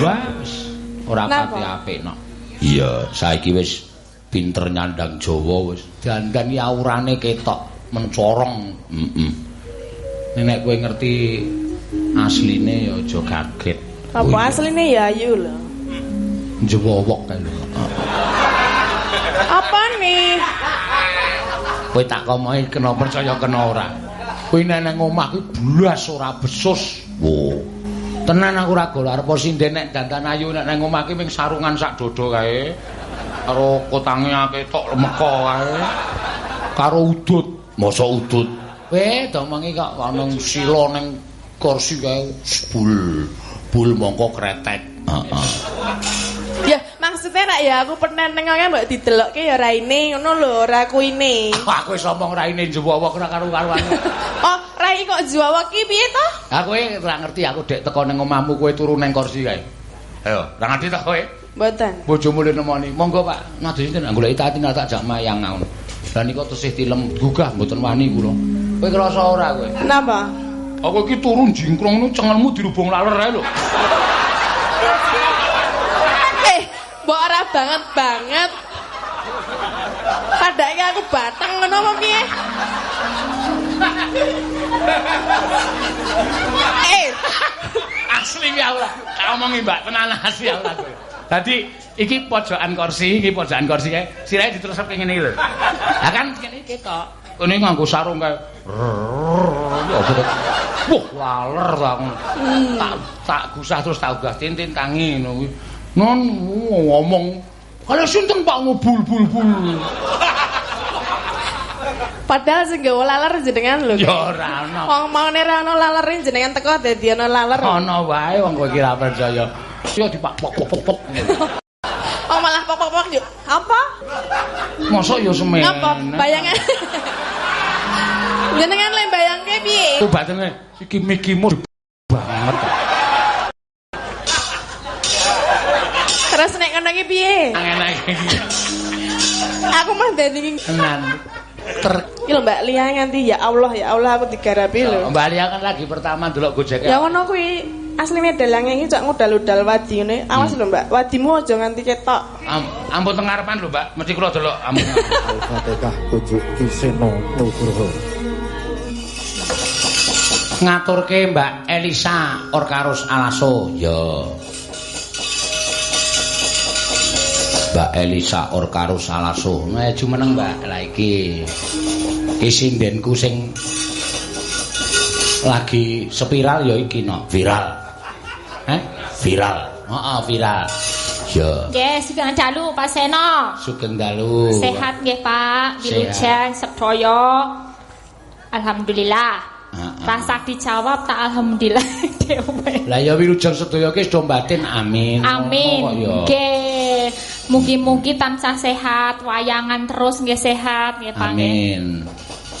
Wah, ora pati apik no. Iya, saiki wis pinter nyandang Jawa wis. Dandan iki aurane ketok mencorong. Heeh. Nek kowe ngerti asline ya aja kaget. Apa asline ya ayu lho. Jewowok kae lho. Apa nih? Kowe tak komohi kena percaya kena ora. Kowe nek nang omah kuwi blas ora besus. Wo. Tenan aku ora gol arep sinden nek dandan ayu nek nang omah ki ming sarungan sak dodo kae. Karo kotange ketok lemeko kae. Karo udut, masa udut. Weh, domongi kok ana sila ning kursi kae bul. Bul mongko kretek. Heeh. Ya, maksudnya nak ya aku pernah nengoknya mbak didelokke ya raine ngono lho, ora kuine. Aku wis omong raine jewowok ora karo-karuan. Oh, rai kok jawab ki piye to? Ha kowe ora ngerti aku dek teko ning omahmu kowe turu ning kursi kae. Ayo, ora ngerti to kowe? Mboten. Bojomu le nemoni. Monggo Pak, nadhe sinten goleki tatina tak jak mayang ngono. Lah nika tesih tilem gugah mboten wani kula. Kowe krasa ora kowe? Kenapa? Aku iki turu jingkrong nu cengelmu dirubung laler ae lho. Mbok ora banget banget. Padahal aku batang ngono apa piye? Eh, Asli ki aku lah. Tak omongi Mbak, tenan asli aku lah kowe. Dadi iki pojokan kursi, iki pojokan kursi kae. Sirahe diterusake ngene iki lho. Lah kan kene ketok. Kene nganggo sarung kae. Ya? Wah, laler aku. Tak tak gusah terus tak ugah tintin tangi ngono. Non ngomong kalau sinten Pak ngubul bul bul. padahal sing gawe laler jenengan lho. Ya ora ana. Wong maune ra ono lalere jenengan teko dadi ono laler. Ana wae wong kowe iki ra percaya. Ya dipak pok pok pok pok. Oh malah pok-pok yo. Apa? Mosok ya semen. Ngapa? Bayangan. jenengan le bayangke piye? Batene iki mikimu banget. Terus nek ngono iki piye? Aku mah dadi Tenan. Ter iki lho Mbak Lia nganti ya Allah ya Allah aku digarapi lho. Mbak Lia kan lagi pertama delok Gojek. Ya ngono kuwi asline dalange iki cok ngudal-udal wadi ngene. Awas lho Mbak, wadimu aja nganti ketok. Am, ampun tengarepan lho, Mbak. Mesti kula delok ampun. Al-Fatihah tujuh Kiseno Nugroho. Ngaturke Mbak Elisa Orkarus Alaso. Ya. Mbak Elisa Orkarus Alaso. Nah, jumeneng Mbak. Lah iki. Iki sindenku sing lagi spiral ya iki no, viral. Eh? Viral. Heeh, viral. Ya. Nggih, sugeng dalu Pak Seno. Sugeng dalu. Sehat nggih Pak, wilujeng sedaya. Alhamdulillah. Heeh. Rasa dijawab tak alhamdulillah dhewe. Lah ya wilujeng sedaya ki sedo batin amin. Amin. Nggih. Mugi-mugi tansah sehat, wayangan terus nggih sehat nggih Pak. Amin.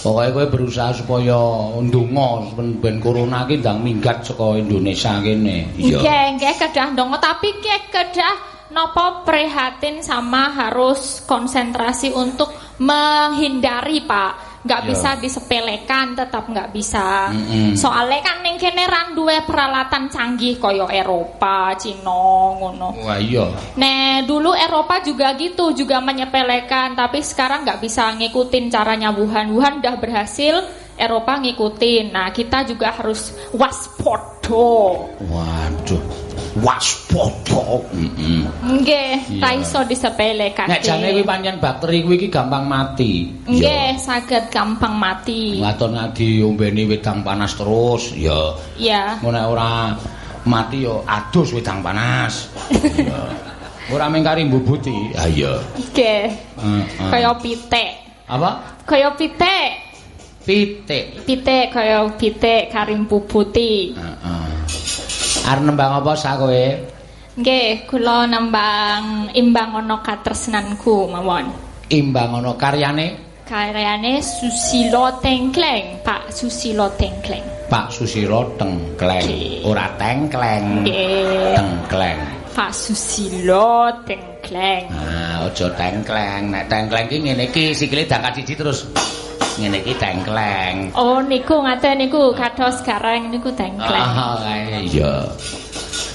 Pokoknya kowe berusaha supaya ndonga ben, corona ki ndang minggat saka Indonesia kene. Nggih, nggih kedah ndonga tapi nggih kedah napa prihatin sama harus konsentrasi untuk menghindari Pak. Nggak Ya. bisa disepelekan, tetap nggak bisa. Mm-mm. Soalnya kan ning kene ra duwe peralatan canggih kaya Eropa, Cina, ngono. Wah iya. Nah, dulu Eropa juga gitu, juga menyepelekan, tapi sekarang nggak bisa ngikutin caranya Wuhan. Wuhan udah berhasil, Eropa ngikutin. Nah, kita juga harus waspada. Waduh. Waspada. Heeh. Nggih, Iya. ra iso disepelekan. Nek jane kuwi pancen bakteri kuwi iki gampang mati. Nggih, saged gampang mati. Ngaton ngadi ombeni wedang panas terus, ya. Ya. Ngono nek ora mati ya adus wedang panas. Iya. Ora mengkari mbubuti. Ha iya. Nggih. Heeh. Kaya pitik. Apa? Kaya pitik. Pitik. Pitik kaya pitik karing puputi. Heeh. Arep nembang apa sak kowe? Nggih, kula nembang imbang ana katresnanku mawon. Imbang ana karyane Karyane Susilo Tengkleng, Pak Susilo Tengkleng. Pak Susilo Tengkleng. Ora tengkleng. Nggih. Tengkleng. Pak Susilo Tengkleng. Nah, aja tengkleng. Nek tengkleng ki ngene iki sikile dangkat siji terus. Ngene iki tengkleng. Oh niku ngaten niku kados gareng niku tengkleng. Ah, kae iya.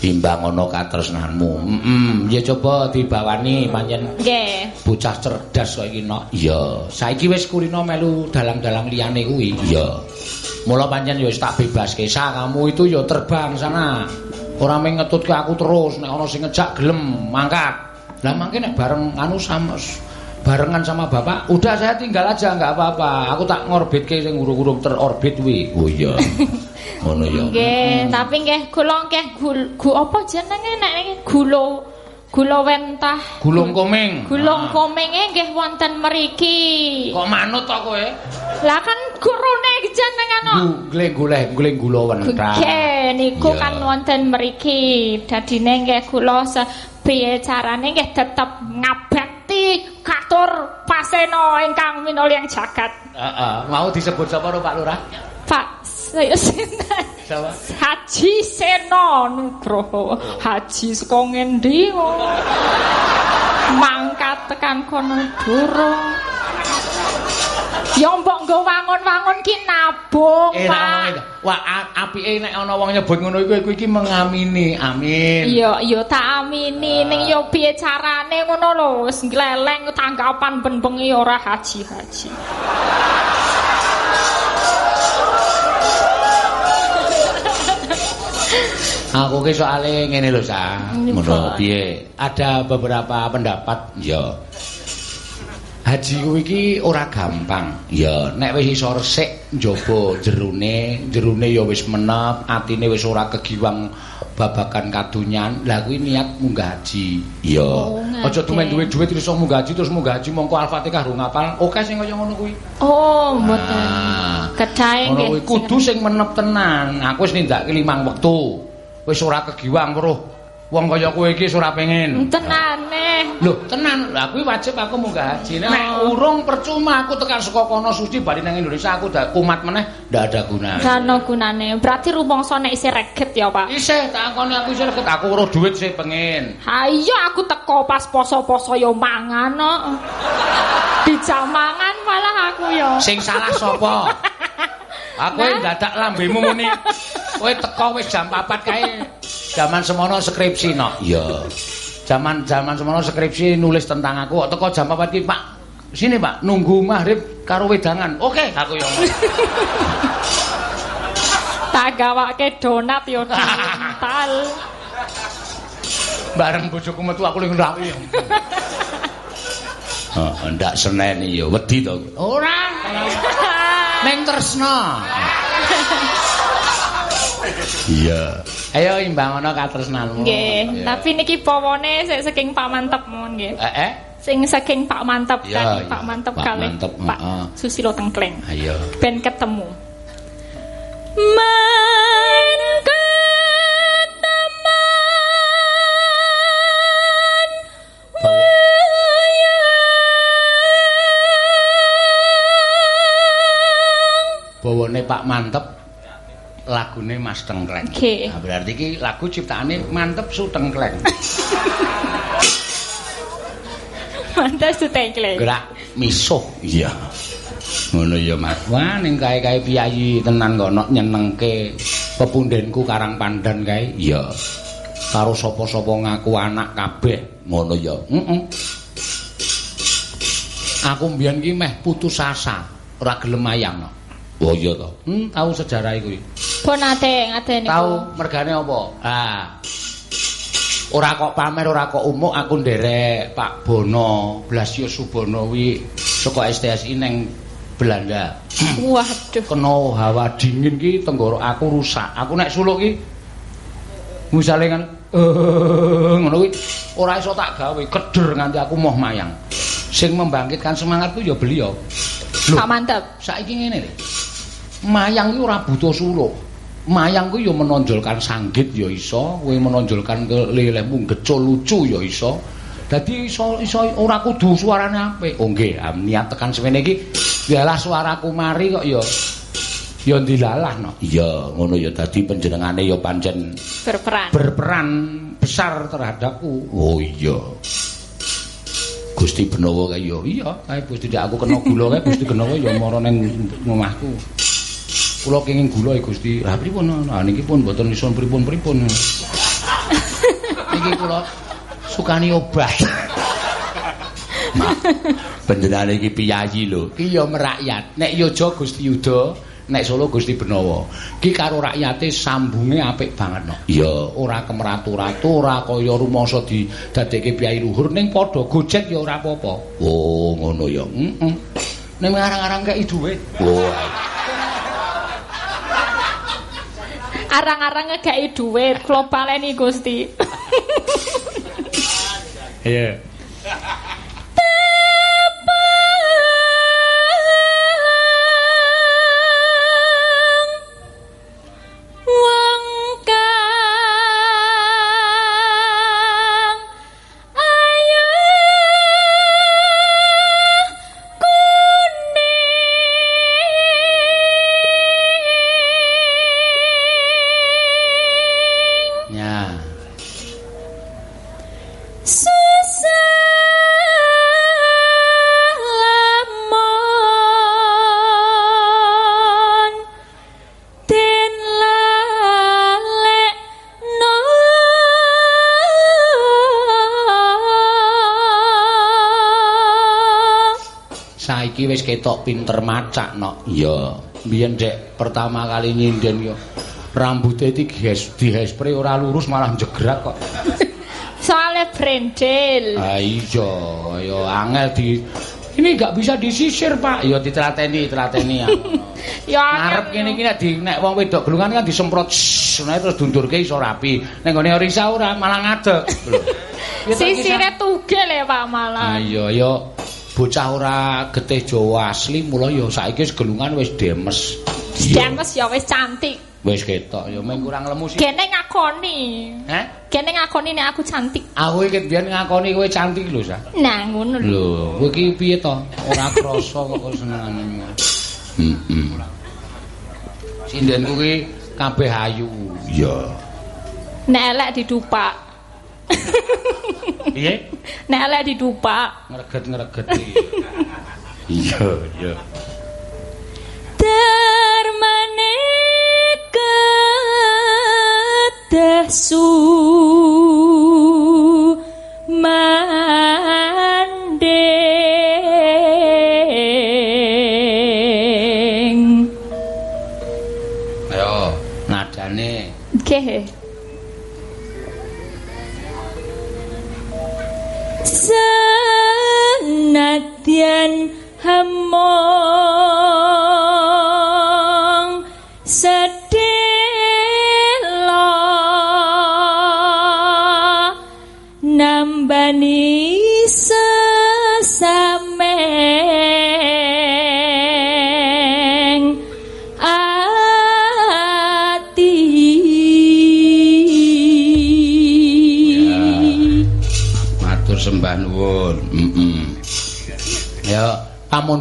Imbang ana katresnanmu. Heeh, ya coba dibawani pancen Nggih. bocah cerdas kok iki nok. Iya, saiki wis kulino melu dalang-dalang liyane kuwi. Iya. Mula pancen ya wis tak bebaske. Sa kamu itu ya terbang sana. Ora mung ngetutke aku terus nek ana sing ngejak gelem mangkat. Lah mangke nek bareng anu sama barengan sama bapak, udah saya tinggal aja nggak apa-apa. Aku tak ngorbitke sing urung-urung terorbit kuwi. Oh iya. Ngono ya. Nggih, tapi nggih kula nggih gu apa jenenge nek niki gulo gulo wentah. Gulung komeng. Gulung Ah. kominge nggih wonten mriki. Kok manut to kowe? Lah kan gurune jenengan kok. Guleng goleh, guleng gula wentah. Nggih, niku kan wonten mriki. Dadine nggih kula sepiye carane nggih tetep ngabekti katur paseno ingkang minulya jagat. Heeh, mau disebut sapa Pak Lurah? Pak sinten? Sapa? Haji Seno Nugroho. Haji saka ngendi? Mangkat tekan kono durung. Ya mbok nggo wangun-wangun ki nabung, Eh, Pak. iki. Wah, apike nek ana wong nyebut ngono iku iku iki mengamini. Amin. Iya, iya tak amini ning yo piye carane ngono lho, wis gleleng tanggapan ben bengi ora haji-haji. Aku ki soalé ngene lho, Sa. Ngono piye? Ada beberapa pendapat ya. Haji kuwi iki ora gampang. Ya, nek wis iso resik njaba jerone, jerone ya wis menep, atine wis ora kegiwang babagan kadonyan. Lah kuwi niat munggah haji. Ya. Oh, Aja tumen duwe duit terus munggah haji terus munggah haji mongko Al-Fatihah rung ngapal. Oke sing kaya ngono kuwi. Oh, mboten. Ah. Ngono nggih. kudu sing menep tenan. Aku wis nindakake limang wektu. Wis ora kegiwang weruh. Wong kaya kowe iki wis ora pengen. tenane. Lho, tenan. Lah kuwi wajib aku munggah haji. Nek Oh. urung percuma aku tekan saka kono suci bali nang Indonesia aku dak kumat meneh ndak ada gunanya. Dano gunane. Berarti rumangsa nek isih reget ya, Pak. Isih takoni aku isih reket aku weruh duit sih pengen. Ha iya aku teko pas poso-poso yo mangan kok. Dijamangan malah aku yo. Sing salah sapa? Aku Nah. dadak lambemu muni. Kowe teko wis jam 4 kae. Zaman semono skripsi no. Iya. Zaman zaman semono skripsi nulis tentang aku kok teko jam 4 ki, Pak. Sini, Pak, nunggu maghrib karo wedangan. Oke, aku yo. Tak gawake donat yo diuntal. Bareng bojoku metu aku ning rawi. Heeh, ndak seneni yo, wedi to. Ora. Ning tresna. Iya. Ayo imbang ana katresnanmu. Nggih, Iya. tapi niki pawone sik saking Pak Mantep mon nggih. Eh, eh. Sing saking Pak Mantep Iya, kan, iya. Pak Mantep Pak kali Mantep, Pak heeh. Susilo Tengkleng. Ayo. Ben ketemu. Man keteman Bawane Pak Mantep lagune Mas Tengkleng. Oke. Nah, berarti iki lagu ciptaane Mantep Su Tengkleng. Mantep su Tengkleng. Gerak misuh. Iya. Ngono ya Mas. Wah ning kae-kae piyayi tenan kok nok nyenengke pepundhenku Karang Pandan kae. Iya. Karo sapa-sapa ngaku anak kabeh. Ngono ya. Heeh. Aku mbiyen ki meh putus asa, ora gelem ayang. No. Oh iya to. Hmm, tahu sejarah iku. Pun ate ngateni. Tahu mergane apa? Ah. Ora kok pamer, ora kok umuk aku nderek Pak Bono, Blasio Subono wi saka STSI neng Belanda. Waduh. Kena hawa dingin ki tenggorok aku rusak. Aku nek suluk ki misale kan eh ngono kuwi ora iso tak gawe, keder nganti aku moh mayang. Sing membangkitkan semangatku ya beliau. Lho, Pak Mantep. saiki ngene lho. Mayang kuwi ora butuh suluk. Mayang kuwi ya menonjolkan sanggit ya iso, kowe menonjolkan kelelehmu gecul lucu ya iso. Dadi iso iso ora kudu suarane apik. Oh nggih, niat tekan semene iki dialah suaraku mari kok ya ya dilalah no. Iya, ngono ya dadi panjenengane ya pancen Berperan. berperan besar terhadapku. Oh iya. Gusti Benawa kae ya. Iya, kae Gusti aku kena gula kae Gusti Benawa ya mara ning omahku. Kula kenging gula Gusti. Lah pripun? Nah niki pun mboten ison pripun-pripun. Niki kula sukani obat. Panjenengan iki piyayi lho. Ki ya merakyat. Nek Yoja Gusti Yuda, nek Solo Gusti Benawa. Ki karo rakyate sambunge apik banget no. Iya, ora kemratu-ratu, ora kaya rumangsa didadekke piyai luhur ning padha gojek ya ora apa-apa. Oh, ngono ya. Heeh. Ning arang-arang kei dhuwit. Oh. Arang-arang ngegeki dhuwit, kula baleni Gusti. Iya. Saiki wis ketok pinter macak no. Iya. Biyen dek pertama kali nyinden yo rambutnya iki ges dihespray ora lurus malah jegrak kok. soalnya brendel Ah iya, ya angel di ini nggak bisa disisir pak, ya ditelateni, telateni ya. ya Ngarep kene iki nek di nek wong wedok gelungan kan disemprot nah terus dundurke iso rapi. Nek nggone Orisa ora malah ngadeg. Lho. Ya tak sisire tugel ya Pak Ah malah iya ya bocah ora getih Jawa asli mula ya saiki wis gelungan wis demes. Demes ya wis cantik Wis ketok ya mung kurang lemu sih. Kene ngakoni Heh? Kene ngakoni nek aku cantik Aku iki biyen ngakoni kowe cantik lho, Sa. Nah ngono lho Lho, kowe iki piye to? Ora krasa kok senengane. Heeh. Sindenku kuwi kabeh ayu. Iya. Nek elek didupak Piye? Nek elek didupak Ngreget-ngreget. Iya, iya. Darmane kedasu mandeng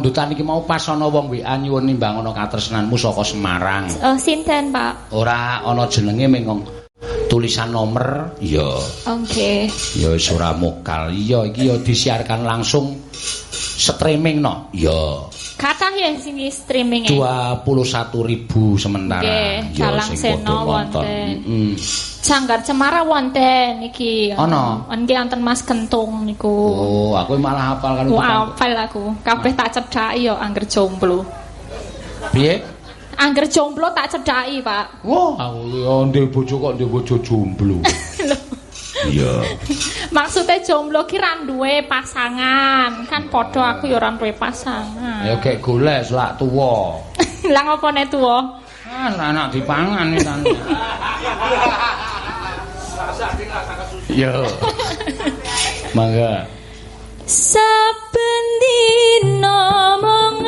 pamundutan iki mau pas ana wong WA nyuwun nimbang ana katresnanmu saka Semarang. Oh, sinten, Pak? Ora ana jenenge mengong tulisan nomor. Ya. Oke. Ya wis ora mokal. Iya, iki ya disiarkan langsung streaming no. Ya. Kathah ya sini streaming 21.000 sementara. Nggih, Jalang sing Seno wonten. Heeh. Sanggar Cemara wonten iki. Ana? Nggih wonten Mas Kentung niku. Oh, aku malah hafal kan Ku apal aku. Kabeh tak cedhaki yo angger jomblo. Piye? Angger jomblo tak cedhaki, Pak. Wah, aku ya ndek bojo kok ndek bojo jomblo. Iya. Maksudnya jomblo ki ra duwe pasangan. Kan padha aku yo ora duwe pasangan. Ya gek golek selak tuwa. Lah ngopone tuwa? Ah, anak dipangan iki tante. Yo. Mangga. Saben dina mung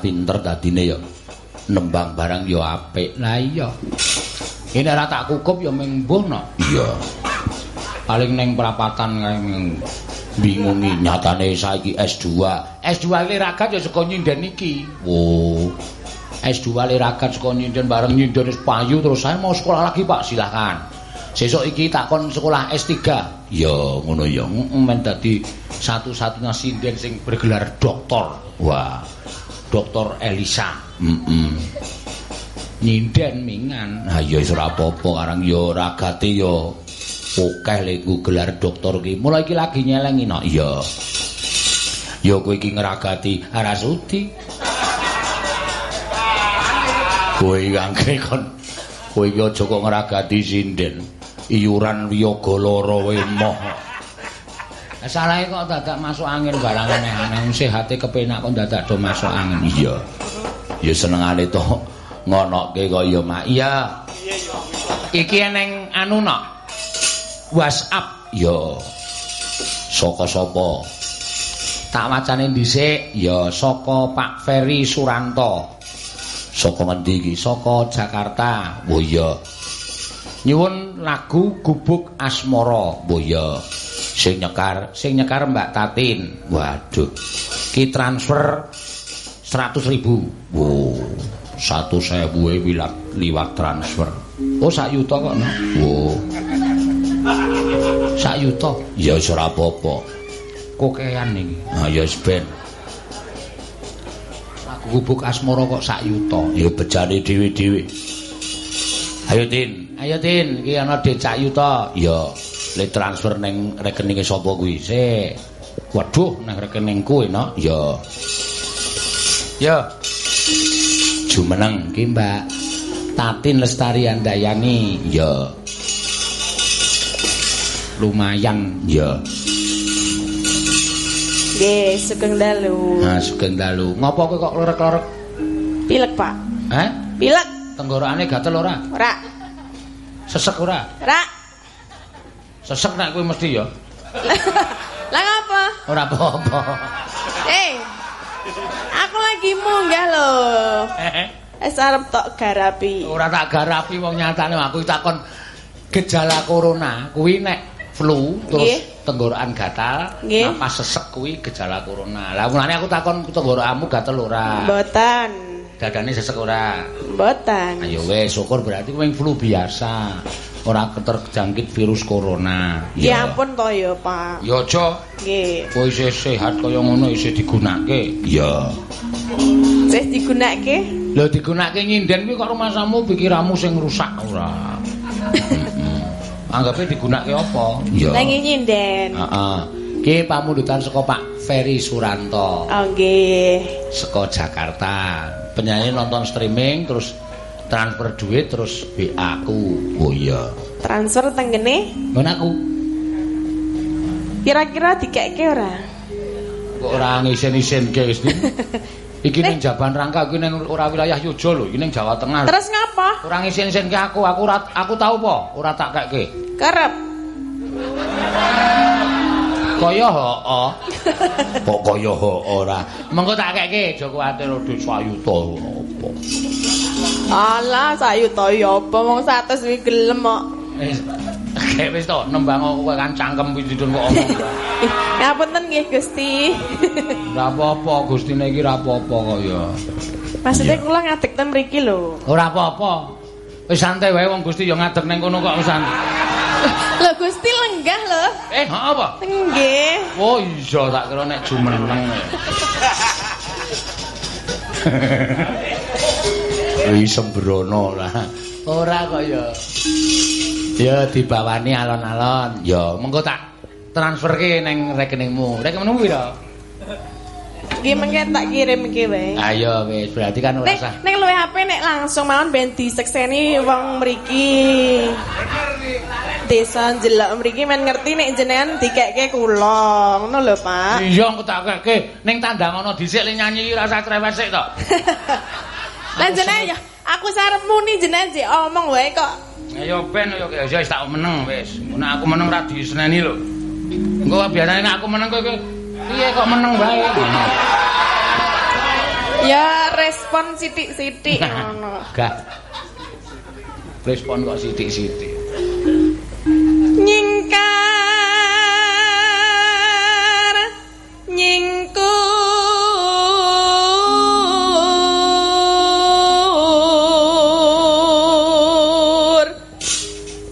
pinter dadine ya. Nembang barang ya apik. Lah iya. Ini ora tak kukup ya ming mbuh no. Iya. Paling ning perapatan kae ming bingungi nyatane saiki S2. S2 liragat ya saka nyinden iki. Oh. S2 liragat saka nyinden bareng nyinden wis payu terus saya mau sekolah lagi Pak, silakan. Sesuk iki tak kon sekolah S3. Ya, ngono ya. Heeh, men dadi satu-satunya sinden sing bergelar doktor. Wah. Doktor Elisa. Heeh. Nyinden mingan. Ha ya wis ora apa-apa karang ya ragate ya akeh lek gelar doktor ki. Mulai iki lagi nyelengi no. Iya. Ya kowe iki ngragati Arasudi. Kowe angke kon kowe iki aja kok ngragati sinden. Iuran wiyaga lara wae moh. Salahe kok dadak masuk angin barang aneh-aneh sehate kepenak kok dadak do masuk angin. Iya. Ya senengane to ngonoke kaya mak. Iya. Iki eneng anu no. WhatsApp ya. Saka sapa? Tak wacane dhisik ya saka Pak Ferry Suranto. Saka ngendi iki? Saka Jakarta. Oh iya. Nyuwun lagu Gubuk Asmara. Oh iya. Sing nyekar, sing nyekar Mbak Tatin. Waduh. Ki transfer 100.000. Wow. 100.000 liwat liwat transfer. Oh sak yuta kok no. Wow. Sak yuta. Ya wis ora apa-apa. Kokean iki. Ha ya wis ben. Aku gubuk asmara kok sak yuta. Ya bejane dhewe-dhewe. Ayo Tin, ayo Tin, iki ana dhuwit sak yuta. Ya, le transfer ning rekeninge sapa kuwi? Sik. Waduh, nang rekeningku no. Ya. Ya. Jumeneng ki Mbak Tatin Lestari Andayani. Ya. Lumayan, ya. Nggih, sugeng dalu. Nah, sugeng dalu. Ngopo kowe kok lorek-lorek? Pilek, Pak. Heh? Pilek. Tenggorokane gatel ora? Ora. Sesek ora? Ora. Sesek nek kowe mesti ya. Lah ngapa? Ora apa-apa. Eh. Aku lagi munggah lho. Wis arep tok garapi. Ora tak garapi wong nyatane aku takon gejala corona kuwi nek flu terus tenggorokan gatal, napas sesek kuwi gejala corona. Lah mulane aku takon tenggorokanmu gatel ora? Mboten. Dadane sesek ora? Mboten. Ayo wes syukur berarti kowe flu biasa. Ora terjangkit virus corona. Ya ampun to ya, Pak. Ya aja Nggih. kowe isih sehat kaya ngono isih digunakake. Ya. Wis digunakke? Lho digunakake nyinden kuwi kok rumasamu pikiranmu sing rusak ora. Anggape digunakake apa? Ya. Nang nyinden. Heeh. Ki pamundutan saka Pak Ferry Suranto Oh nggih. saka Jakarta. Penyanyi nonton streaming terus transfer duit terus WA aku. Oh iya. Transfer teng kene Ngono aku. kira-kira dikekke ora? Kok ora ngisen-isenke wis Din? Iki ning Jaban Rangka iki ning ora wilayah Yojo lho, iki ning Jawa Tengah. Terus ngapa? Ora ngisen-isenke aku, aku ora aku tau apa? Ora tak kekke. Kerep. Kaya hoo. Kok kaya hoo ora. Mengko tak kekke aja kuwatir dhuwit sayuta apa. Alah, sayu to ya apa wong 100 wi gelem kok. Kayak wis to nembang kowe kan cangkem pidun kok omong. Ngapunten nggih Gusti. Ora apa-apa Gustine iki ora apa-apa kok ya. Maksudnya kula ngadeg ten mriki lho. Ora apa-apa. Wis santai wae wong Gusti ya ngadeg ning kono kok santai. Lho Gusti lenggah lho. Eh, ha apa? Nggih. Oh iya tak kira nek jumeneng. Wis sembrono lah. Ora kok ya. Ya dibawani alon-alon. Ya mengko tak transferke ning rekeningmu. Rekeningmu piro? Nggih mengke tak kirim iki wae. Ayo wis berarti kan ora usah. nek luwe HP nek langsung mawon ben disekseni wong mriki. Desa jelek mriki men ngerti nek jenengan dikekke kula. Ngono lho, Pak. Iya tak keke ning tandang ana dhisik le nyanyi rasa crewet sik to. Lah jenengan ya aku sarep muni jenengan sik omong wae kok. Ayo ben yo ya wis tak meneng wis. Nek aku meneng ra diseneni lho. Engko biasane nek aku meneng kowe piye kok meneng ngono. Ya respon sithik-sithik ngono. Gak. Respon kok sithik-sithik. Nyingkar nyingkur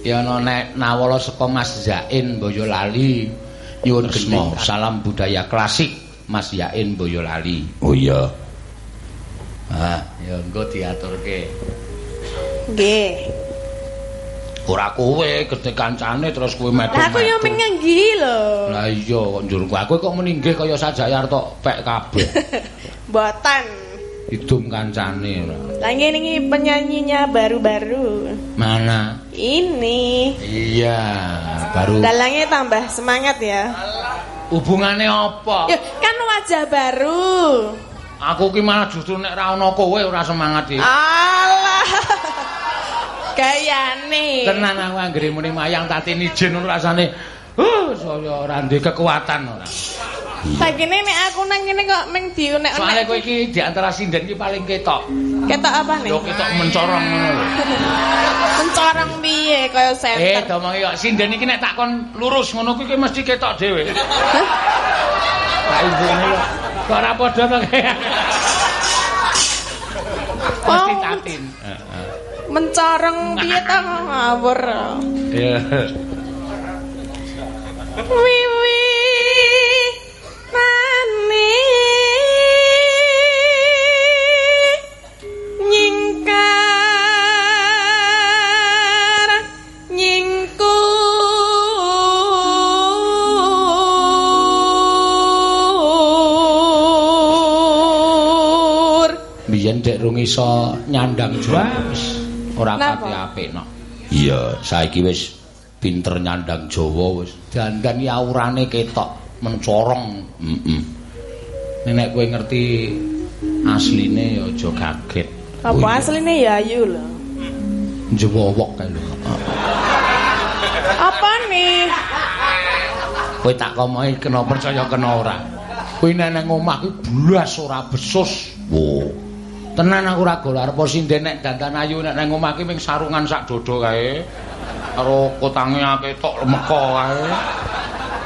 Ya ana nek nawala saka Mas Zain Boyolali. Nyuwun gesmo, salam budaya klasik Mas Yain Boyolali. Oh iya. Ah, ya engko diaturke. Nggih. Ora kowe gede kancane terus kowe metu. Lah aku yo mengenggi lho. Lah iya kok njur aku kok meninggih kaya sajayar tok pek kabeh. Mboten. Hidung kancane ora. Lah ngene iki penyanyinya baru-baru. Mana? Ini. Iya, baru. Dalangnya tambah semangat ya. Hubungane apa? Ya, kan wajah baru. Aku ki malah justru nek ra ana kowe ora semangat iki. Alah. Gayane. Tenan aku anggere muni mayang tatini jin ngono rasane. Uh, saya ora ndek kekuatan ora. Sakine nek aku nang kene kok meng diunek Soale kowe iki di antara sinden iki paling ketok. ketok apa nih? Yo ketok mencorong ngono lho. Mencorong piye kaya Eh, center. domongi kok sinden iki nek takon lurus ngono kuwi mesti ketok dhewe. Lah ibune lho. Kok ora padha to kayak. Mesti Oh. tatin. Mencorong piye ta ngawur. Iya. Wiwi nani nyingkar nyingkur Biyen dek rung iso nyandang Jawa wis ora pati apik no. Iya. Saiki wis pinter nyandang Jawa wis. Dandan aurane ketok mencorong. Heeh. Nek kowe ngerti asline ya aja kaget. apa asline ya ayu lho Jewowok kae lho. apa nih Kowe tak komoki kena percaya kena ora. Kowe nek nang omah kuwi blas ora besus. Wo. Tenan aku ora gol arep sinden nek dandan ayu nek nang omah ki sarungan sak dodo kae. Karo kotange ketok lemeko kae.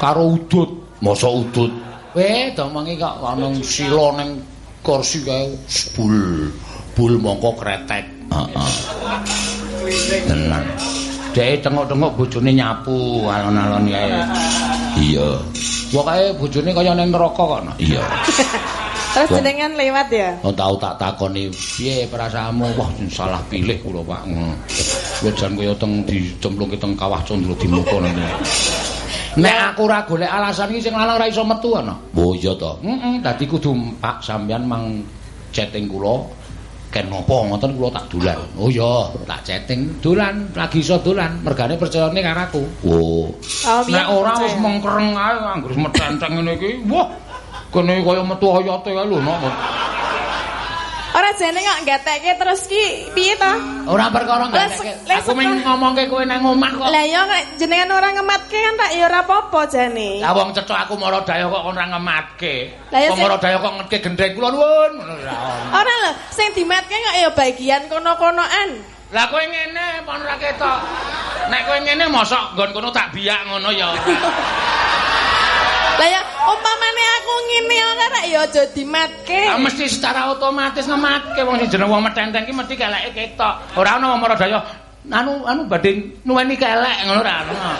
Karo udut. Mosok udut. Weh, domongi kok ana sila ning kursi kae bul. Bul mongko kretek. Heeh. Tenan. Dek tengok-tengok bojone nyapu alon-alon kae. Iya. Pokoke bojone kaya ning neraka kok. no. Iya. terus jenengan lewat ya Oh tau tak takoni piye perasaanmu wah salah pilih kula Pak jan kaya teng dicemplungke teng kawah Candra di muka nanti. Nek aku ora golek alasan iki sing lanang ora iso metu ana. Oh iya to. Heeh, dadi kudu Pak sampean mang chatting kula ken napa ngoten kula tak dolan. Oh iya, tak chatting dolan, lagi iso dolan, mergane percayane karo aku. Oh. oh Nek ora wis mengkereng ae anggere metenteng ngene iki. Wah, kene kaya metu hayate kae lho, Nok. Ora jane kok gatekke terus ki piye ta Ora perkara lah, Aku ming ngomongke kowe nang omah kok. lah ya nek jenengan ora ngematke kan tak ya ora apa-apa jane Lah wong cecok aku mara daya kok ora ngematke. Wong mara daya kok ngetke gendeng kula nuwun. Ora lho sing dimatke kok ya bagian kono-konoan Lah kowe ngene pon ora ketok. Nek kowe ngene mosok nggon kono tak biyak ngono ya. lah ya umpamane aku ngene ora rek ya aja dimatke Lah mesti secara otomatis ngematke wong sing jeneng wong metenteng ki mesti keleke ketok. Ora ono wong mara daya anu anu badhe nuweni kelek ngono ora ono.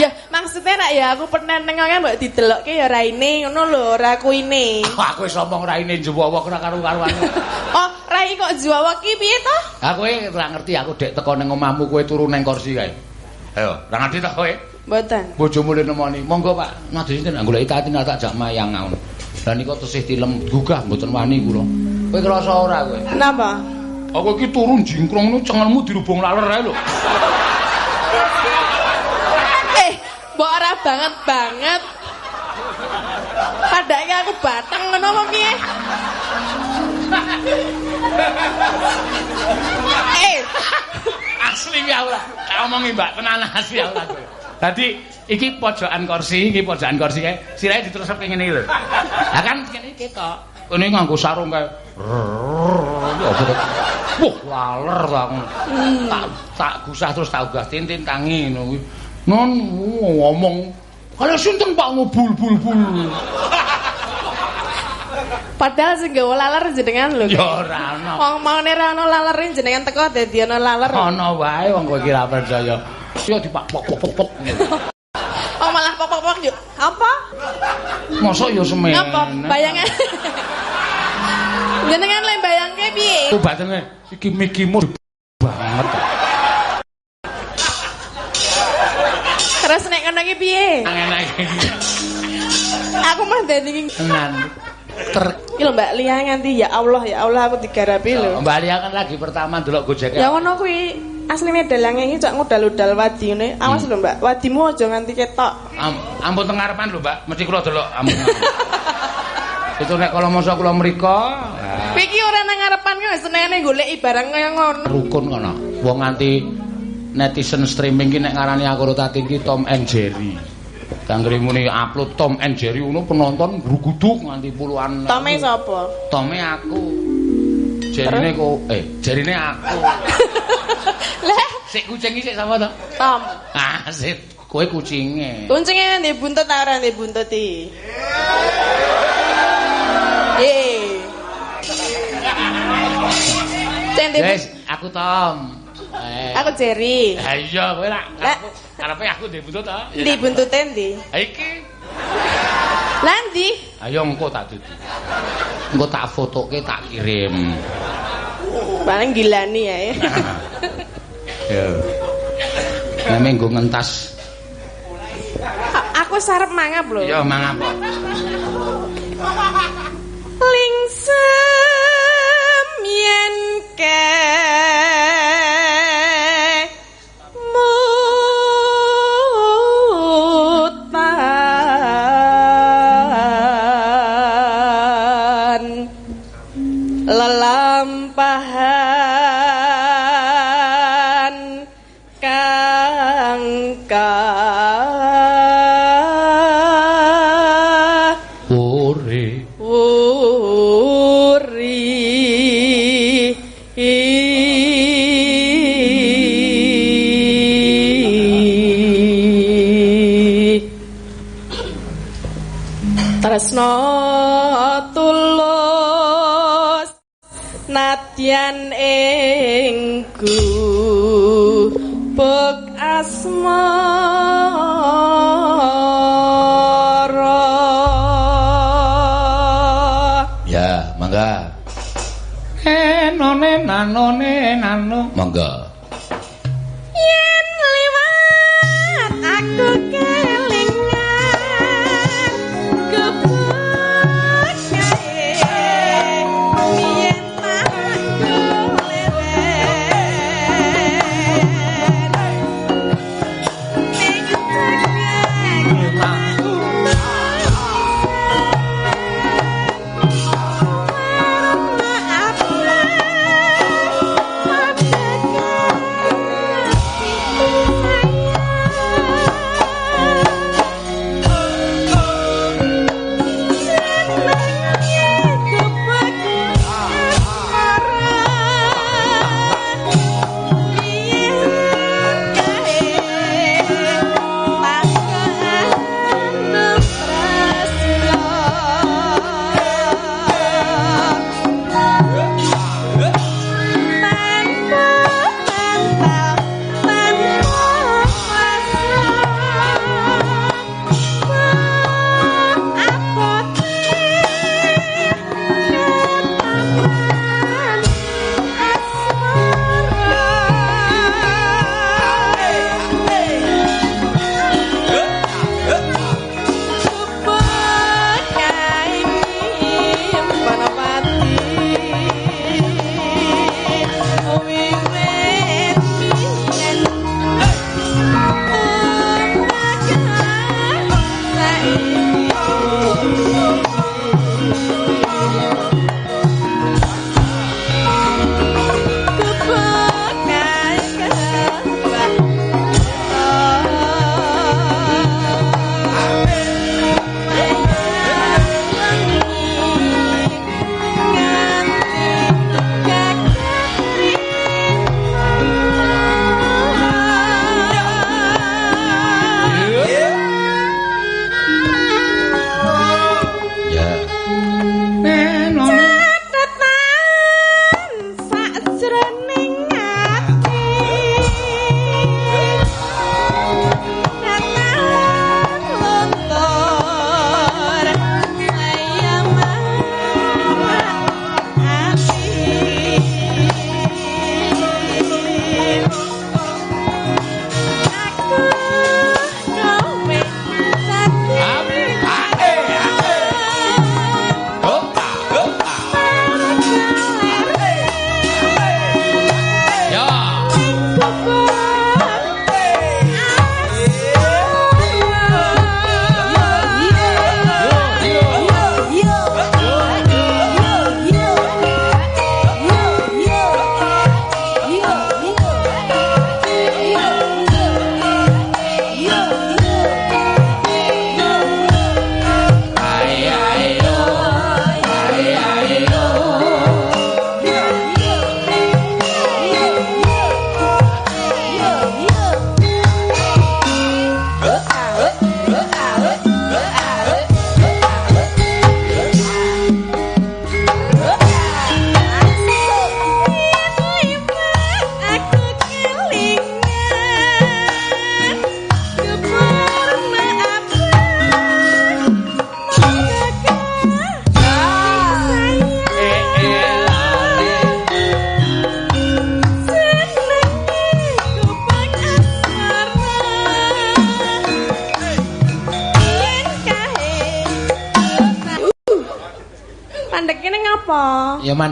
ya maksudnya rek ya aku peneneng kan mbok didelokke ya raine ngono lho ora kuine Aku wis omong raine jewowok ora karo-karuan. oh rai kok juawa ki piye to Aku ora ngerti aku dek teko ning omahmu kowe turu ning kursi kae. Ayo, ora ngerti to kowe? Mboten Bojomu le nemoni. Monggo Pak, nadhi sinten golek katin tak jak mayang ngono. Lah niku tesih tilem gugah mboten wani kula. Kowe krasa ora kowe? kenapa Aku iki turun jingkrong nu cengelmu dirubung laler ae lho. eh mbok ora banget banget padake aku batang ngono apa piye eh Asli ya ora. Tak omongi Mbak, tenan asli ya ora Dadi iki pojokan kursi, iki pojokan kursi kae. Sirahe diterusep kene iki lho. Lah kan kene ketok. Kene nganggo sarung kae. Wah, laler ta aku. Tak tak gusah terus tak ugah tintin tangi ngono kuwi. Non ngomong kalau sinten Pak ngubul bul bul. Padahal sing gawe laler jenengan lho. Ya ora ana. Wong maune ra ana laler jenengan teko dadi ana laler. Ana wae wong kowe iki ra percaya. Ya dipak pok pok pok pok. Oh malah pok-pok yo. Apa? Mosok ya semen. Ngapa? Bayangan. jenengan le bayangke piye? Tuh batene iki mikimu banget. Terus nek ngono iki piye? Iki. Aku mah dadi iki Tenan. Ter lho Mbak Lia nganti ya Allah ya Allah aku digarapi lho. Mbak Lia kan lagi pertama delok Gojek. Ya ngono kuwi asline dalange iki cak ngudal-udal wadi ngene. Awas lho Mbak, wadimu aja nganti ketok. Am, ampun teng ngarepan lho, Mbak. Mesti kula delok ampun. Itu nek kalau masa kula mriko, Kowe iki ora nang ngarepan kok senene goleki barang kaya ngono. rukun kono. Wong nganti netizen streaming ki nek ngarani aku rotati ki Tom and Jerry. Kanggere muni upload Tom and Jerry ngono penonton gruguduk nganti puluhan. Tome sapa? Tome aku. Jerine kok eh jarine aku. Lah, Sik kucing iki sik sapa to? Tom. Ah, sik kowe kucinge. Kuncingnya di buntut ta ora di buntut iki? Eh. Guys, aku Tom. Eh. Aku Jerry. Ha iya kowe lak karepe aku ndek buntut to. Di buntute ndi? Ha iki. Lah ndi? Ayo engko tak dudu. Engko tak fotoke tak kirim. Paling gilani ya. Ya. Nek menggo ngentas. Aku sarep mangap lho. Ya mangap. Lingsem yen ke nadyan ingku bek asmara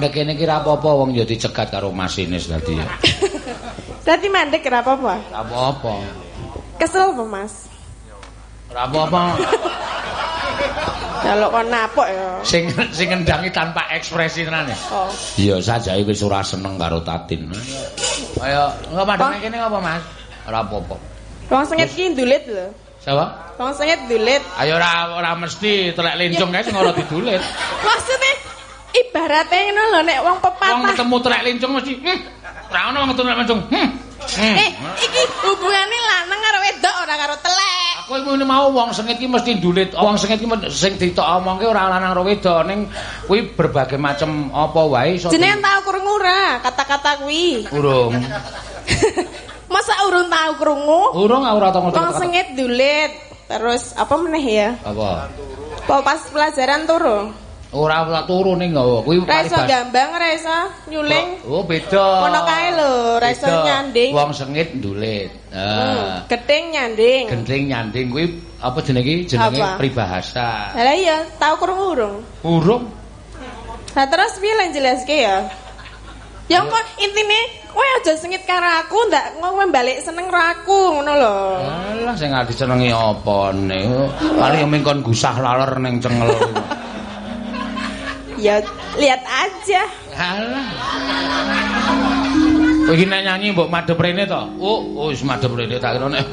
mandek kene ki ra apa-apa wong ya dicegat karo masinis dadi ya. Dadi mandek ora apa-apa. Ra apa-apa. Kesel apa, Mas? Ora apa-apa. Kalau kon napok ya. Sing sing ngendangi tanpa ekspresi tenan ya. Oh. Iya sajae wis ora seneng karo Tatin. Ayo, enggak mandek kene apa, Mas? Ora apa-apa. Wong sengit ki ndulit lho. Siapa? Wong sengit ndulit. Ayo ora ora mesti telek lincung kae sing ora didulit. Maksudnya ibaratnya ngono lho nek wong Wong pepatah. ketemu telek lincung mesti hm. Ora ono wong ketemu telek lincung. Hm. Hmm. Eh, iki hubungane lanang karo wedok ora karo telek. Aku ini mau wong sengit ki mesti ndulit. Wong sengit ki sing ditok omongke ora lanang karo wedok ning kuwi berbagai macam apa wae iso. Jenengan tau krungu ora kata-kata kuwi? urung. Masa urung tau krungu? Urung ora tau ngerti. Wong sengit ndulit. Terus apa meneh ya? Apa? Apa pas pelajaran turu? Ora ora turu ning nggawa. Kuwi Ra iso paribas- gambang, ra iso nyuling. Oh, beda. Ngono kae lho, ra iso Beda. nyanding. Wong sengit ndulit. Hmm, Ah. Gething nyanding. Gendring nyanding kuwi apa jenenge? Jenenge Apa? pribahasa. Lah iya, tau krungu urung? Urung. Nah terus piye lan jelaske ya? Ya kok intine kowe aja sengit karo aku, ndak kowe balik seneng karo aku ngono lho. Alah sing gak disenengi apa ne. Paling mengkon gusah laler ning cengel. Ya lihat aja. Alah. Kowe iki nek nyanyi mbok madhep rene to? Oh, oh wis madhep rene tak kira nek.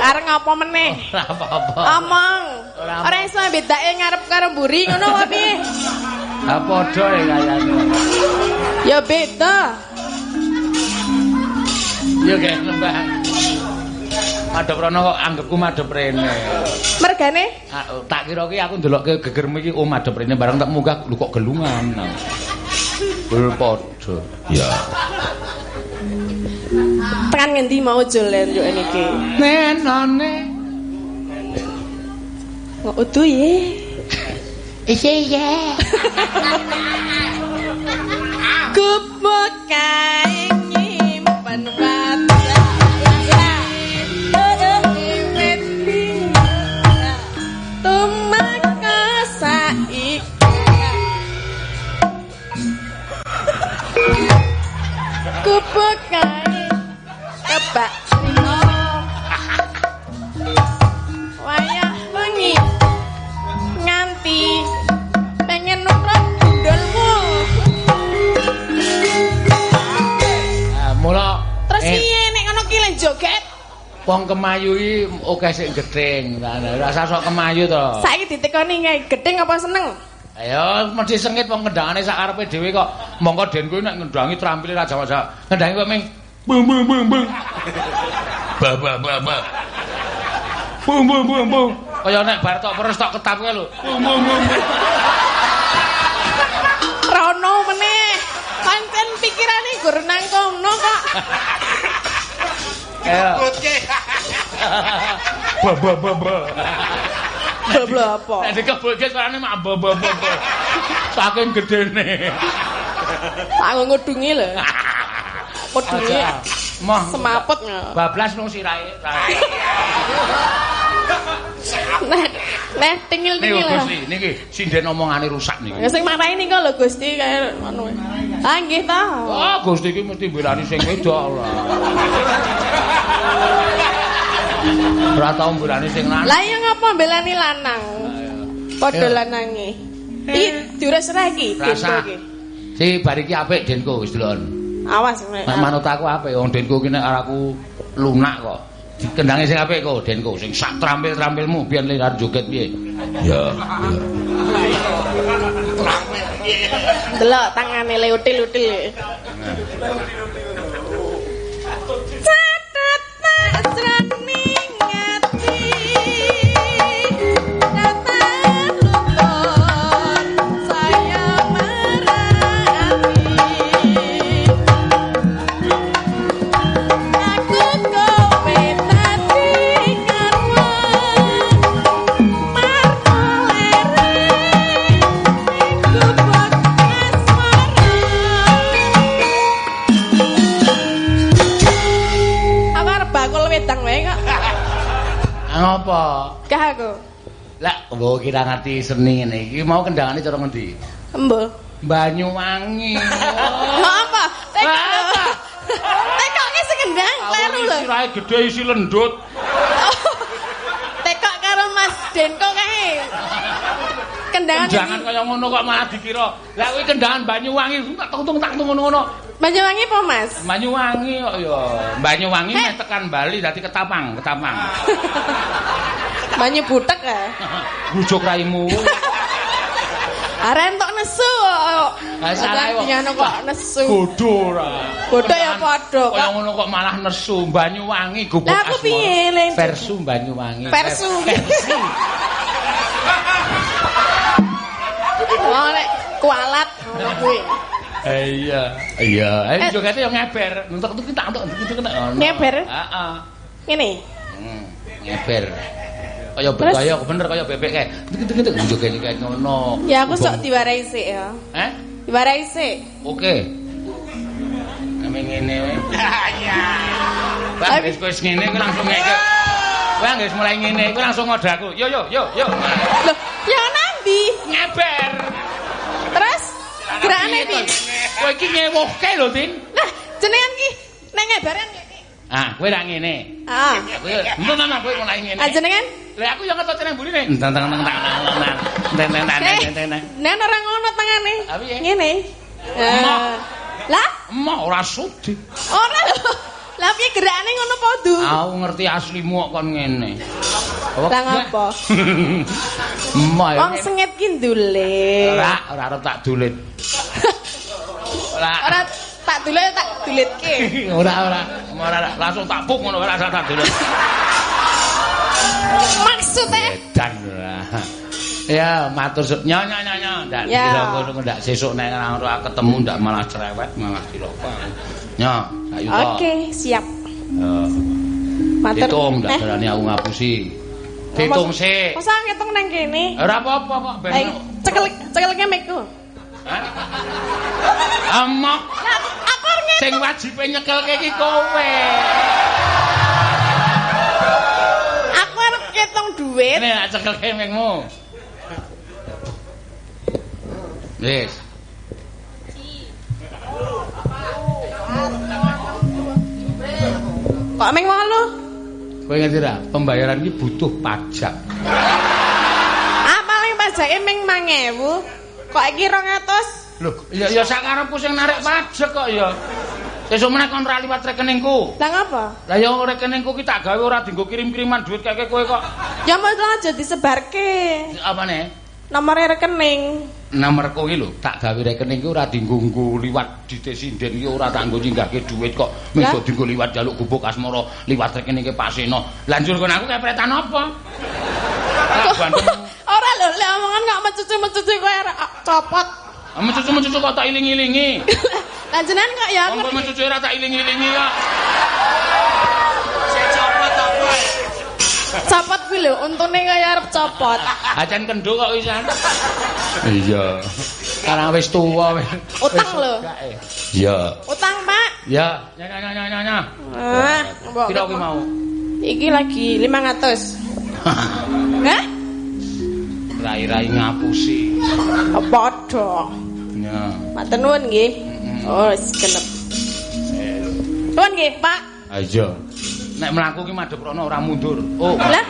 Areng apa meneh? Ora apa-apa. Omong. Ora iso bedake ngarep karo mburi ngono wae piye? Ha padha ya kayane. Ya beda. Yo kayak Mbah. Madhep rono kok anggapku madhep rene. Mergane Ah, tak kira ki aku ndelokke gegermu iki oh madhep rene bareng tak munggah lu kok gelungan. Bul padha. Ya. tekan ngendi mau jolen yo niki. Nenone. Kok udu ye. Iya iya. Kuput kae nyimpen wajah. Kuput kae kebak rino Wayah wengi nganti pengen nurut gundulmu Ah, mula Terus eh, piye nek ngono ki lek joget? wong kemayu iki oke sik gething. Ora usah sok kemayu to. Saiki ditekoni kae gedeng apa seneng? Ayo mesti sengit wong ngendhangane sak karepe dhewe kok. Mongko den kowe nek ngendhangi trampile ra jawa-jawa. Ngendhangi kok ming bung bung bung bung. Ba ba ba ba. Bung bung bung bung. Kaya nek bar tok perus tok ketap kowe lho. Bung bung bung. bung. Rono meneh. Pancen pikirane gur nang kono kok. Ayo. Ba ba ba ba. Apa? Nek dikebulke suarane mak ba. Saking gedene. Aku ngudungi lho. Ngudungi. Mah semaput nggak? bablas nang sirahe. Nah, nah Nih tingil-tingil lah. Gusti, niki sinden omongane rusak niki. Ya sing marahi niku lho Gusti kaya ngono. Ah nggih ta. Oh, Gusti iki mesti belani sing wedok lah. Ora tau belani sing lanang. Lah ya ngapa belani lanang? Padha lanange. Iki diures ra iki, Rasa. Denko iki. Si bar iki apik Denko wis delon. Awas nek. Manut aku apik wong Denko ki nek karo aku lunak kok. Kendange sing apik kok Denko sing sak trampil-trampilmu biyen lirar joget piye. Ya. Delok tangane leutil-util. Catat sajroning mbok kira ngerti seni ngene iki mau kendangane cara ngendi? Embo. Banyuwangi. Apa? Teko. Apa? Teko ki sing kendang kleru lho. Sirahe gedhe isi lendut. Teko karo Mas Denko kae. Kendangan Kendangan iki. kaya ngono kok malah dikira. Lah kuwi kendangan Banyuwangi tak tung tak tung ngono-ngono. Banyuwangi apa, Mas? Banyuwangi kok ya. Banyuwangi Heh. meh tekan Bali dadi ketapang, ketapang. Banyu butek ya. Bujuk raimu. Aren tok nesu. Ah, salah, kok. Kok nesu. Bodho ora. Bodho ya padha, Kaya kok. ngono kok malah nesu Banyuwangi gubuk Lah, aku piye, Len? Versu Banyuwangi. Versu. Versi. Oh, nek kualat ngono kuwi. Iya. Iya, eh Eh. jogate yo ngeber. Untuk itu kita untuk itu kena. Ngeber? Heeh. Ngene. Hmm, ngeber. Kaya kaya bener kaya bebek kae. Gitu gitu joget kayak ngono. Ya aku sok diwarai sik ya. Eh? Diwarai sik. Oke. Kami ngene wae. Ya. Bang, Tapi- wis wis ngene kuwi langsung ngeke. Bang, wis mulai ngene kuwi langsung ngodaku. Yo yo yo yo. Loh, ya nanti. Ngeber. Gerakane piye? Kowe iki ngewohke lho, Tin. Nah, jenengan ki nek ngebaran ngene. Ah, kowe ra ngene. Ah. Kowe, entuk nang kowe mulai ngene. Ah jenengan Lah aku yang ngetot ceneng burine. Teng teng teng teng teng teng teng teng Eh, teng teng teng. nek ora ngono tangane. Ah, piye? Ngene. Ah. Lah, Emok ora sudi. ora lho. Lah piye gerakane ngono podo? Aku ngerti aslimu kok kon ngene. Lah ngapa? Wong sengit ki ndule. Ora, ora arep tak dulit. Ora. Ora tak dule tak dulitke. Ora ora. Ora ora. langsung tak puk ngono ora tak dulit. Maksudnya Dan ora. Ya, matur su- nyo nyo nyo nyo. Ndak Ya. kira ngono ndak sesuk nek ora ketemu ndak malah cerewet, malah cilaka. Nyo, ayo to. Oke, siap. Ya. Matur. Hitung ndak Eh, berani aku ngapusi. Hitung sik. Masa ngitung nang kene? Ora apa-apa kok ben. Ayo, cekel cekelke mikku. Hah? Amok aku arep ngitung. sing wajibe nyekelke iki kowe. Aku arep ngitung duit. Ini nak cekelke mengmu. Wis. Kok ming 8? Kowe ngerti ra? Pembayaran iki butuh pajak. Ah, paling pajake ming 1000. Kok iki 200? Lho, ya ya sak karepku sing narik pajak kok ya. Sesuk meneh kon ra liwat rekeningku. Lah ngapa? Lah ya rekeningku ki tak gawe ora dienggo kirim-kiriman duit kaya kowe kok. Ya mau aja disebarke. Apane? Nomornya rekening. Nomorku iki lho, tak gawe rekening ki ora dienggo nggo liwat dite sinden ki ora tak nggo nyinggahke duit kok. Mesti dienggo liwat jaluk gubuk asmara liwat rekening ke Paseno. Lah njur kon aku kepretan apa? Ora lho, lek omongan kok mecucu-mecucu kowe ora ah, copot. Mencucu-mencucu kok tak iling-ilingi. Lah jenengan kok ya Wong ngerti. mencucu ora tak iling-ilingi kok. Copot kuwi lho, untune kaya arep copot. Acan kendo kok wisan. Iya. Karang wis tuwa wis. Utang lho. Iya. Utang, Pak. Ya, nya nya nya nya nya. Ah. Piro kuwi mau? Iki lagi 500. Hah? Rai-rai ngapusi. Padha. Ya. Matur nuwun nggih. Oh, wis genep. Nuwun nggih, Pak. Ayo. Nek mlaku ki madhep rono ora mundur. Oh. Lah?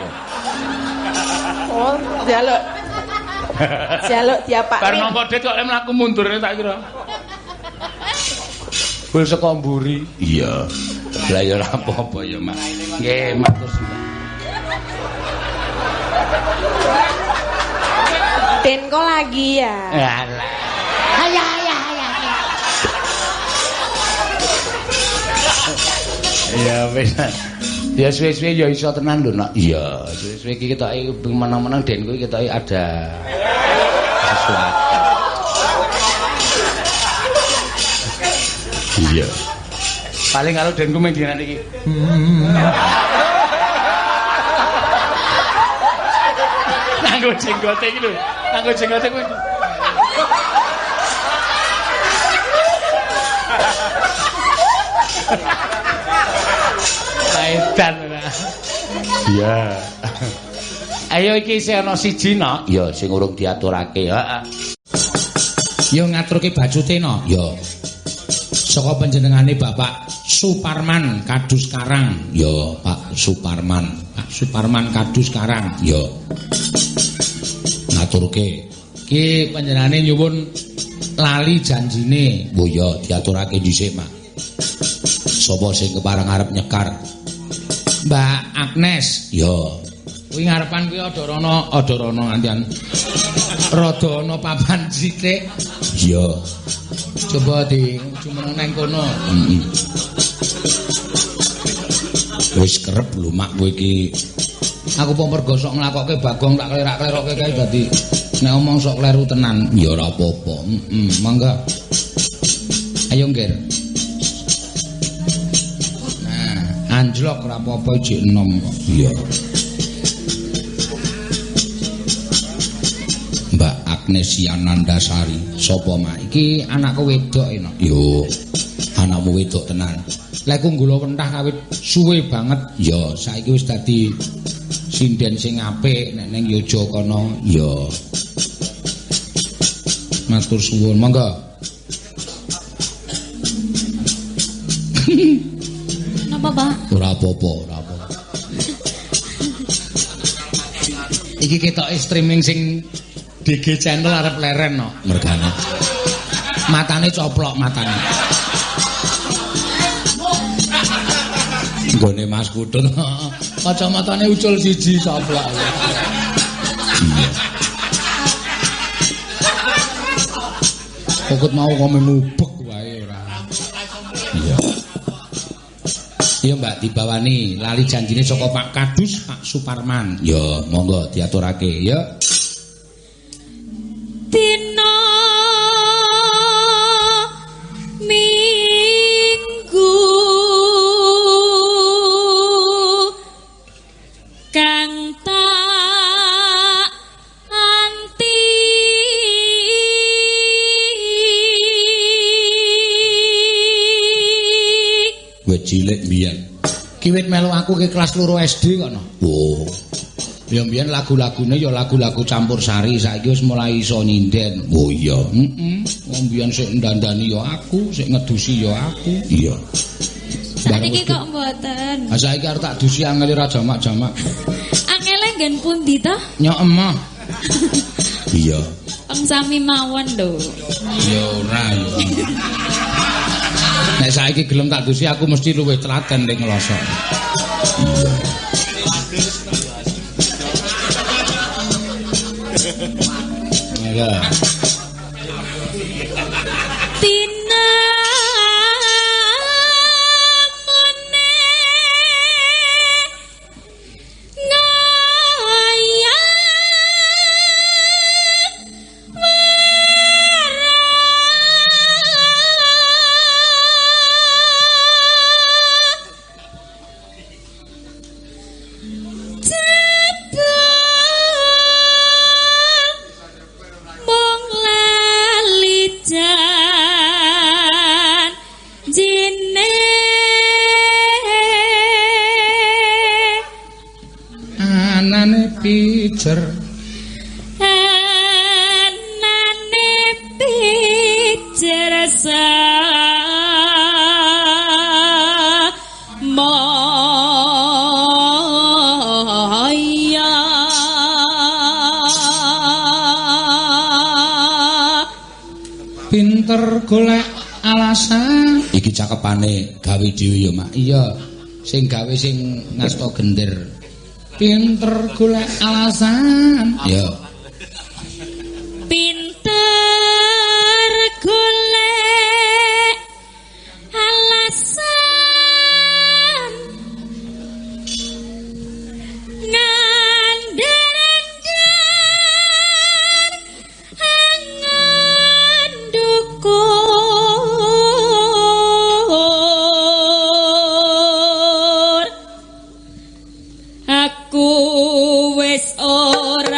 Oh, jaluk. Jaluk diapak. Bar nampa dit kok mlaku mundur tak kira. Bul saka mburi. Iya. Lah ya ora apa-apa ya, Mas. Nggih, matur suwun. Denko lagi ya. Alah. Ayah, ayah, ayah. Iya wis. Ya suwe-suwe ya iso tenan lho, Nak. Iya, suwe-suwe iki ketoke menang-menang den kuwi ketoke ada sesuatu. Iya. Paling kalau denku mung dinan iki. Nganggo jenggote iki lho. Nganggo jenggote kuwi. Kaitan. Iya. Ayo iki isih ana siji no. Ya sing urung diaturake. Heeh. Yo ngaturke bajute no. Ya. Saka panjenengane Bapak Suparman Kadus Karang. Ya Pak Suparman. Pak Suparman Kadus Karang. Ya. Ngaturke. Ki panjenengane nyuwun lali janjine. Oh ya diaturake dhisik, Mak. Sapa sing kepareng arep nyekar? Mbak Agnes. Ya. Kuwi ngarepan kuwi ada rono, ada rono antian. Rada ana papan sithik. Ya. Coba di cuma neng kono. Heeh. Wis kerep lho mak kowe iki. Aku pun mergo sok nglakokke bagong tak klerak-klerokke kae dadi nek omong sok kleru tenan. Ya ora apa-apa. Heeh, mangga. Ayo ngger. Anjlok ora apa-apa jek enom kok. Iya. Mbak Agnesia Nandasari, sapa mak? Iki anakku wedok eno. Yo. Anakmu wedok tenan. Lek kunggula wentah kawit suwe banget. Ya, Saiki wis dadi sinden sing apik nek ning Yojo kono. ya. Matur suwun, monggo. Napa, Pak? Ora apa-apa, ora apa. Iki ketoke streaming sing DG channel arep leren no. Mergane. Matane coplok matane. Nggone Mas Kudut. Kacamatane ucul siji coplok. Iya. Pokut mau kok mubek Iya Mbak dibawani lali janjine saka Pak Kadus Pak Suparman. Ya, monggo diaturake ya. Ke kelas loro SD kono. Oh, Ya mbiyen lagu-lagune ya lagu-lagu campur sari, saiki wis mulai iso nyinden. oh iya. Heeh. Wong mbiyen sik ndandani ya aku, sik ngedusi ya aku. Iya. Saniki kok mboten. Ah saiki arep tak dusi angel ra jamak-jamak. Angele nggen pundi to? Nyok emah. Iya. Peng sami mawon lho. Ya ora ya. Nek saiki gelem tak dusi aku mesti luwih telaten ning ngelosok. Iya. Sing gawe sing ngasta gender. Pinter golek alasan. Ya. Ora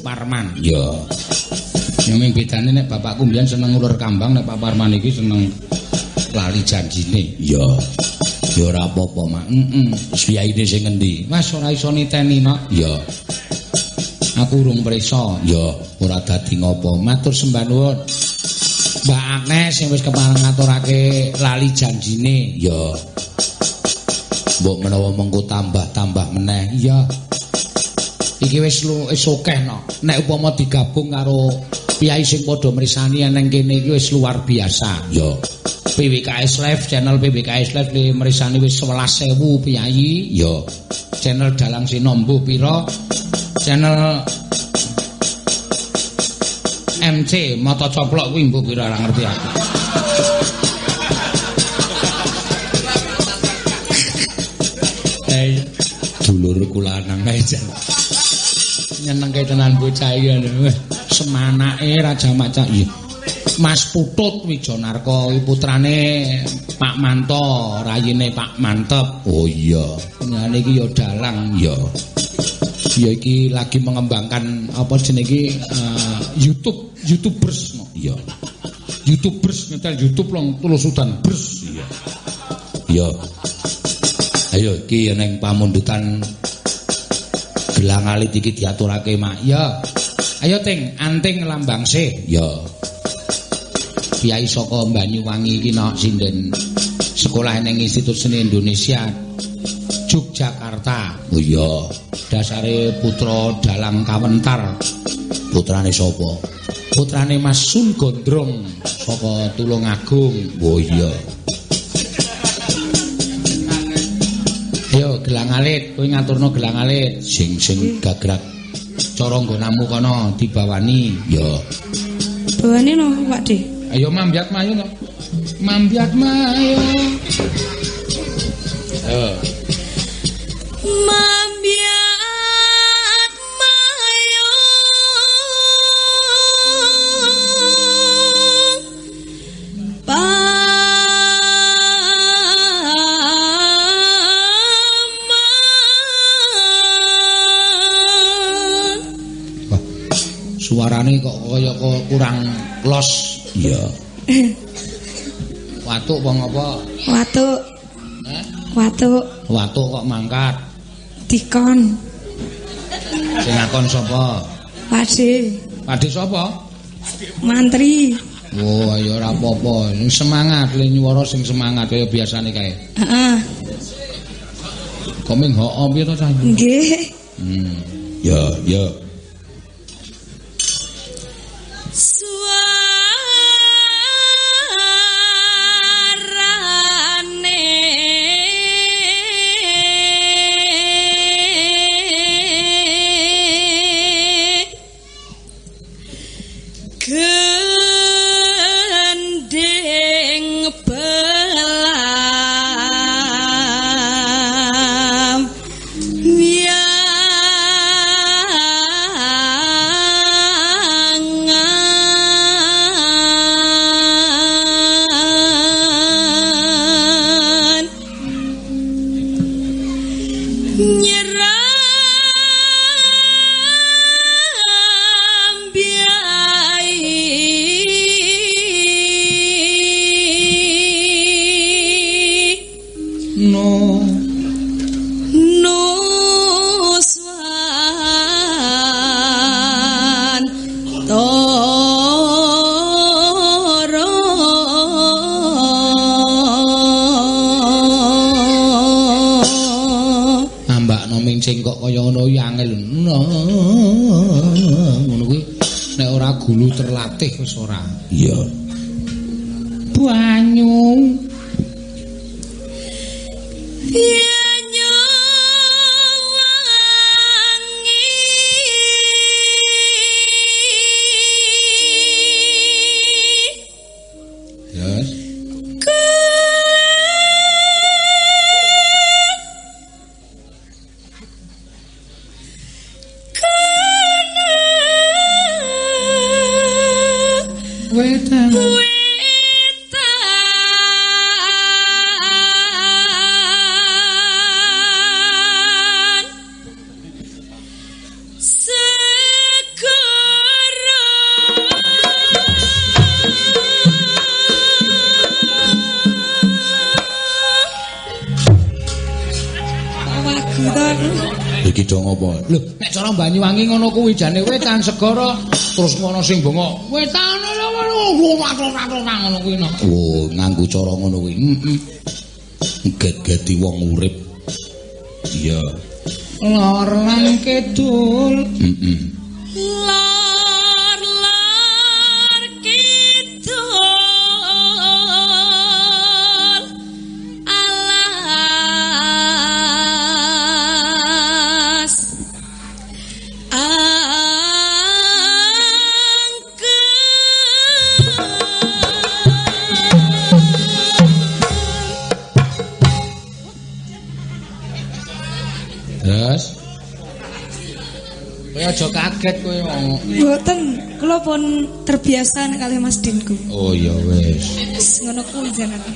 Suparman. Ya. Ya ming bedane nek bapakku mbiyen seneng ngulur kambang nek Pak Parman iki seneng lali janjine. Ya. Ya ora apa-apa, Mak. Heeh. Siyaine sing endi? Mas ora iso niteni, Nak. Ya. Aku urung prisa. Ya, ora dadi ngopo. Matur sembah nuwun. Mbak Agnes sing wis kepareng ngaturake lali janjine. Ya. Mbok menawa mengko tambah-tambah meneh. Iya. Iki wis wis akeh no. Nek upama digabung karo piyai sing padha mrisani nang kene iki wis luar biasa. Ya. PWKS Live channel PWKS Live li mrisani wis 11.000 piyai. Ya. Channel Dalang Sinombo pira? Channel MC Mata Coplok kuwi mbok pira ora ngerti aku. Hei, dulurku lanang kae jan. Nyenengke tenan bocah iki. Semanake Raja Macak iki. Mas Putut Wijonarko putrane Pak Manto, rayine Pak Mantep. Oh iya, ngene iki ya dalang ya. Ya iki lagi mengembangkan apa jenenge iki uh, YouTube, YouTubers no. Iya. YouTubers nyetel YouTube long tulusudan bers iya. Iya. Ayo iki ning pamundutan gelang alit iki diaturake mak. Ya. Ayo ting, anting lambang se. Ya. Kiai saka Banyuwangi iki nok sinden sekolah ning Institut Seni Indonesia Yogyakarta. Oh iya. Dasare putra dalang kawentar. Putrane sapa? Putrane Mas Sun Gondrong saka Tulungagung. Oh iya. Gelang alit, kowe ngaturno gelang alit sing sing gagrak cara nggonamu kono dibawani. Ya. Bawane no, Pak De. Ayo mambiat mayu no. Mambiat mayu. Ayo. Mambiat suarane kok kaya kok kurang los. Iya. Watuk apa ngapa? Watuk, Hah? watuk, Watuk kok mangkat. dikon, Sing ngakon sapa? pade, Pade sapa? mantri. Oh, ya ora apa-apa. Sing Semangat le nyuwara sing semangat kaya biasane kae. Heeh, ming hoo piye to cah? nggih. Hmm. Ya, ya. Suarane do ngopo? Lho, nek cara Banyuwangi ngono kuwi jane wetan segara terus ngono sing bengok. Wetan ngono kuwi. Oh, nganggo cara ngono kuwi. Heeh. Get-geti wong urip. Iya. Lor lan kidul. Heeh. Aja kaget kowe ngomong. Mboten, kula pun terbiasa nek kalih Mas Dinku. Oh ya wis. Wis ngono kuwi jenengan.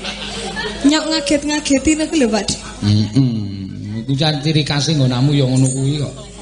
Nyok ngaget-ngageti niku lho, Pak. Heeh. Iku jan ciri khas nggonamu ya ngono kuwi kok.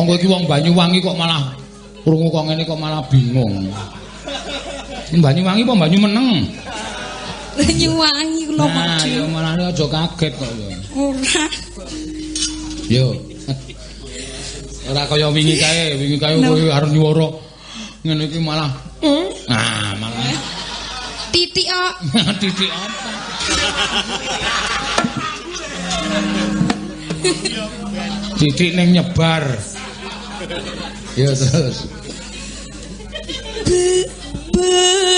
Wong kowe iki wong Banyuwangi kok malah krungu kok ngene kok malah bingung. Banyuwangi apa Banyu meneng? Nyuwangi kula Nah, Pak. ya malah aja kaget kok ya. Ora. Yo. Ora kaya wingi kae, wingi kae kowe arep nyuwara ngene iki malah Nah, malah Titik kok. titik apa? titik ning nyebar. Yo terus. Belam